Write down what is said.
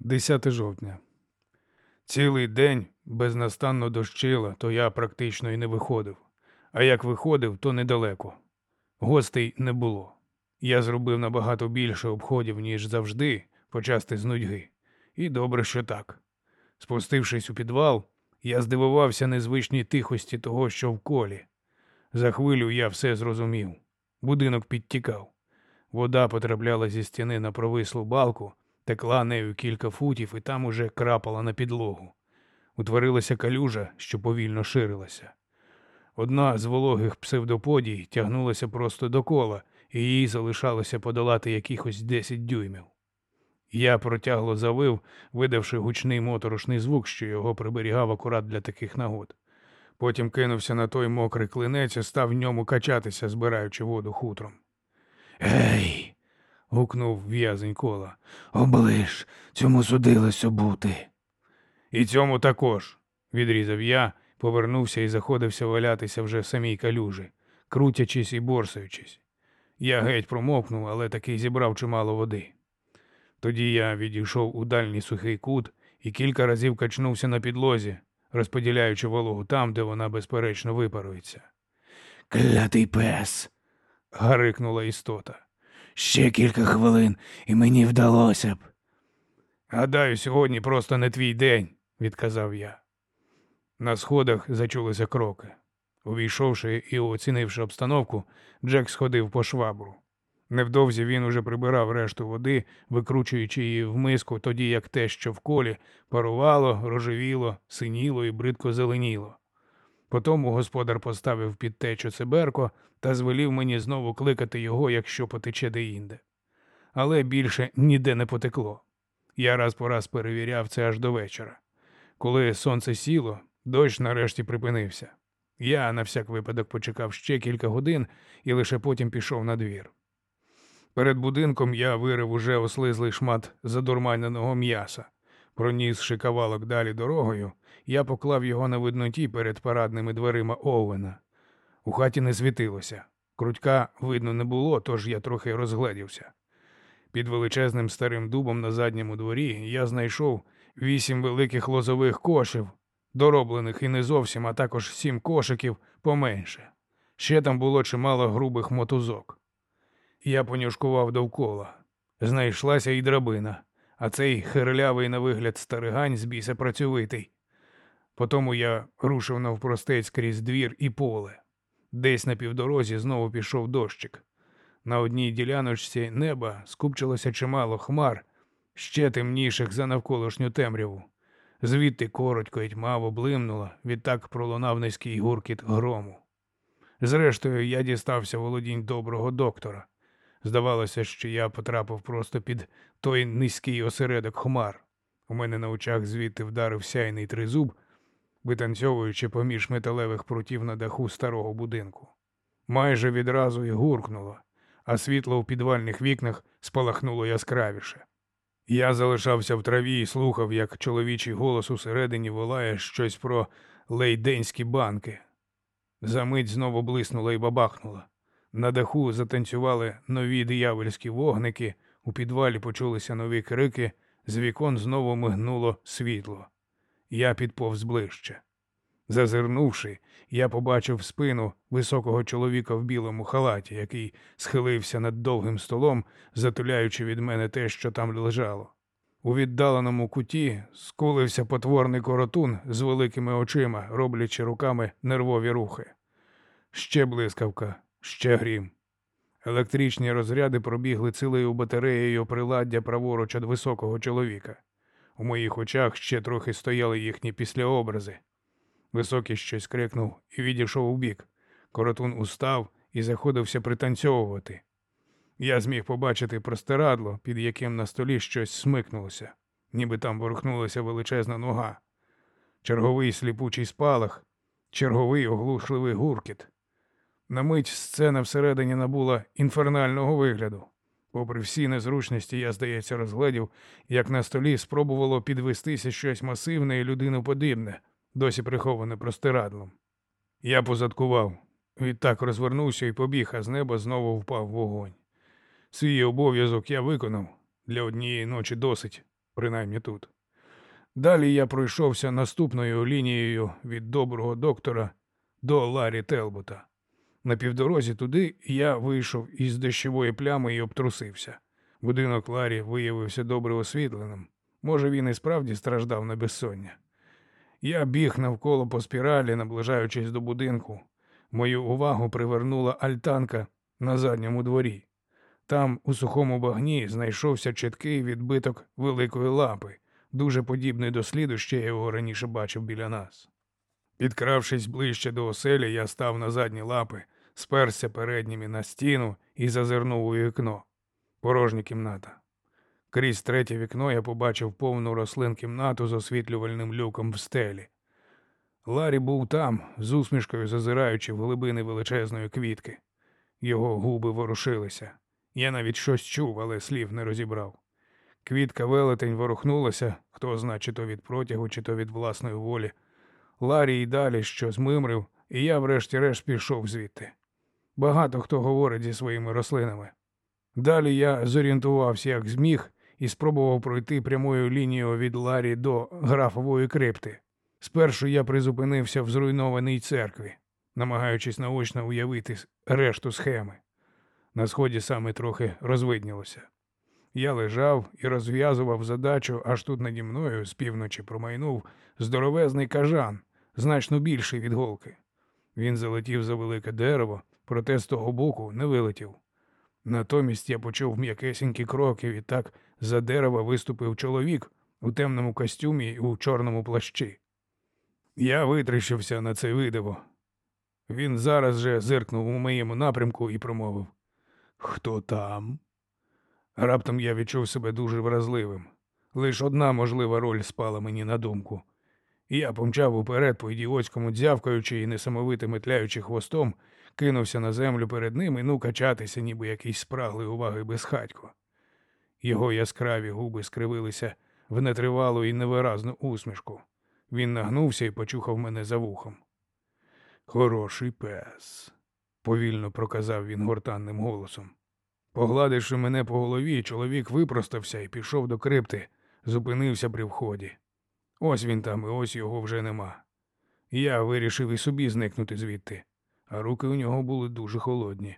10 жовтня. Цілий день безнастанно дощило, то я практично і не виходив. А як виходив, то недалеко. Гостей не було. Я зробив набагато більше обходів, ніж завжди, почасти з нудьги. І добре, що так. Спустившись у підвал, я здивувався незвичній тихості того, що в колі. За хвилю я все зрозумів. Будинок підтікав. Вода потрапляла зі стіни на провислу балку, текла нею кілька футів і там уже крапала на підлогу. Утворилася калюжа, що повільно ширилася. Одна з вологих псевдоподій тягнулася просто до кола, і їй залишалося подолати якихось 10 дюймів. Я протягло завив, видавши гучний моторошний звук, що його приберігав акурат для таких нагод. Потім кинувся на той мокрий клинець і став в ньому качатися, збираючи воду хутром. Гей. Гукнув в'язень кола. Оближ, цьому судилося бути. І цьому також, відрізав я, повернувся і заходився валятися вже в самій калюжі, крутячись і борсаючись. Я геть промовкнув, але таки зібрав чимало води. Тоді я відійшов у дальній сухий кут і кілька разів качнувся на підлозі, розподіляючи вологу там, де вона безперечно випарується. Клятий пес. гарикнула істота. Ще кілька хвилин, і мені вдалося б. Гадаю, сьогодні просто не твій день, відказав я. На сходах зачулися кроки. Увійшовши і оцінивши обстановку, Джек сходив по швабру. Невдовзі він уже прибирав решту води, викручуючи її в миску, тоді як те, що в колі, парувало, рожевіло, синіло і бридко зеленіло. Потому господар поставив під течу циберко та звелів мені знову кликати його, якщо потече деінде. Але більше ніде не потекло. Я раз по раз перевіряв це аж до вечора. Коли сонце сіло, дощ нарешті припинився. Я на всяк випадок почекав ще кілька годин і лише потім пішов на двір. Перед будинком я вирив уже ослизлий шмат задурманеного м'яса. Пронісши кавалок далі дорогою, я поклав його на видноті перед парадними дверима Оуена. У хаті не світилося. Крутька видно не було, тож я трохи розгледівся. Під величезним старим дубом на задньому дворі я знайшов вісім великих лозових кошів, дороблених і не зовсім, а також сім кошиків поменше. Ще там було чимало грубих мотузок. Я понюшкував довкола. Знайшлася і драбина, а цей хирлявий на вигляд старигань з біса працьовитий. Потому я рушив навпростець крізь двір і поле. Десь на півдорозі знову пішов дощик. На одній діляночці неба скупчилося чимало хмар, ще темніших за навколишню темряву. Звідти коротко й тьмаво блимнуло, відтак пролунав низький гуркіт грому. Зрештою, я дістався володінь доброго доктора. Здавалося, що я потрапив просто під той низький осередок хмар. У мене на очах звідти вдарив сяйний тризуб, витанцьовуючи поміж металевих прутів на даху старого будинку. Майже відразу й гуркнуло, а світло у підвальних вікнах спалахнуло яскравіше. Я залишався в траві і слухав, як чоловічий голос усередині волає щось про лейденські банки. Замить знову блиснула і бабахнула. На даху затанцювали нові диявольські вогники, у підвалі почулися нові крики, з вікон знову мигнуло світло. Я підповз ближче. Зазирнувши, я побачив спину високого чоловіка в білому халаті, який схилився над довгим столом, затуляючи від мене те, що там лежало. У віддаленому куті скулився потворний коротун з великими очима, роблячи руками нервові рухи. Ще блискавка, ще грім. Електричні розряди пробігли цілею батареєю приладдя праворуч від високого чоловіка. У моїх очах ще трохи стояли їхні післяобрази. Високий щось крикнув і відійшов убік. Коротун устав і заходився пританцьовувати. Я зміг побачити простирадло, під яким на столі щось смикнулося, ніби там ворухнулася величезна нога. Черговий сліпучий спалах, черговий оглушливий гуркіт. На мить сцена всередині набула інфернального вигляду. Попри всі незручності, я, здається, розгледів, як на столі спробувало підвестися щось масивне і людиноподібне, досі приховане простирадлом. Я позадкував, відтак розвернувся і побіг, а з неба знову впав вогонь. Свій обов'язок я виконав для однієї ночі досить, принаймні тут. Далі я пройшовся наступною лінією від доброго доктора до Ларі Телбота. На півдорозі туди я вийшов із дощової плями і обтрусився. Будинок Ларі виявився добре освітленим. Може, він і справді страждав на безсоння. Я біг навколо по спіралі, наближаючись до будинку. Мою увагу привернула альтанка на задньому дворі. Там, у сухому багні, знайшовся чіткий відбиток великої лапи, дуже подібний до сліду, ще я його раніше бачив біля нас. Підкравшись ближче до оселі, я став на задні лапи, сперся передніми на стіну і зазирнув у вікно. Порожня кімната. Крізь третє вікно я побачив повну рослин кімнату з освітлювальним люком в стелі. Ларі був там, з усмішкою зазираючи в глибини величезної квітки. Його губи ворушилися. Я навіть щось чув, але слів не розібрав. Квітка велетень ворухнулася, хто зна, чи то від протягу, чи то від власної волі. Ларі й далі щось мимрив, і я врешті-решт пішов звідти. Багато хто говорить зі своїми рослинами. Далі я зорієнтувався, як зміг, і спробував пройти прямою лінією від Ларі до графової крипти. Спершу я призупинився в зруйнованій церкві, намагаючись наочно уявити решту схеми. На сході саме трохи розвиднілося. Я лежав і розв'язував задачу, аж тут наді мною з півночі промайнув здоровезний кажан, значно більший від голки. Він залетів за велике дерево, проте з того боку не вилетів. Натомість я почув м'якесенькі кроки, і так за дерева виступив чоловік у темному костюмі і у чорному плащі. Я витріщився на це видиво. Він зараз же зиркнув у моєму напрямку і промовив Хто там? Раптом я відчув себе дуже вразливим. Лиш одна можлива роль спала мені на думку. Я помчав уперед по ідіотському дзявкаючи і несамовито метляючи хвостом, кинувся на землю перед ним і ну качатися, ніби якийсь спраглий уваги безхатько. Його яскраві губи скривилися в нетривалу і невиразну усмішку. Він нагнувся і почухав мене за вухом. Хороший пес, повільно проказав він гортанним голосом. Погладивши мене по голові, чоловік випростався і пішов до крипти, зупинився при вході. Ось він там, і ось його вже нема. Я вирішив і собі зникнути звідти, а руки у нього були дуже холодні.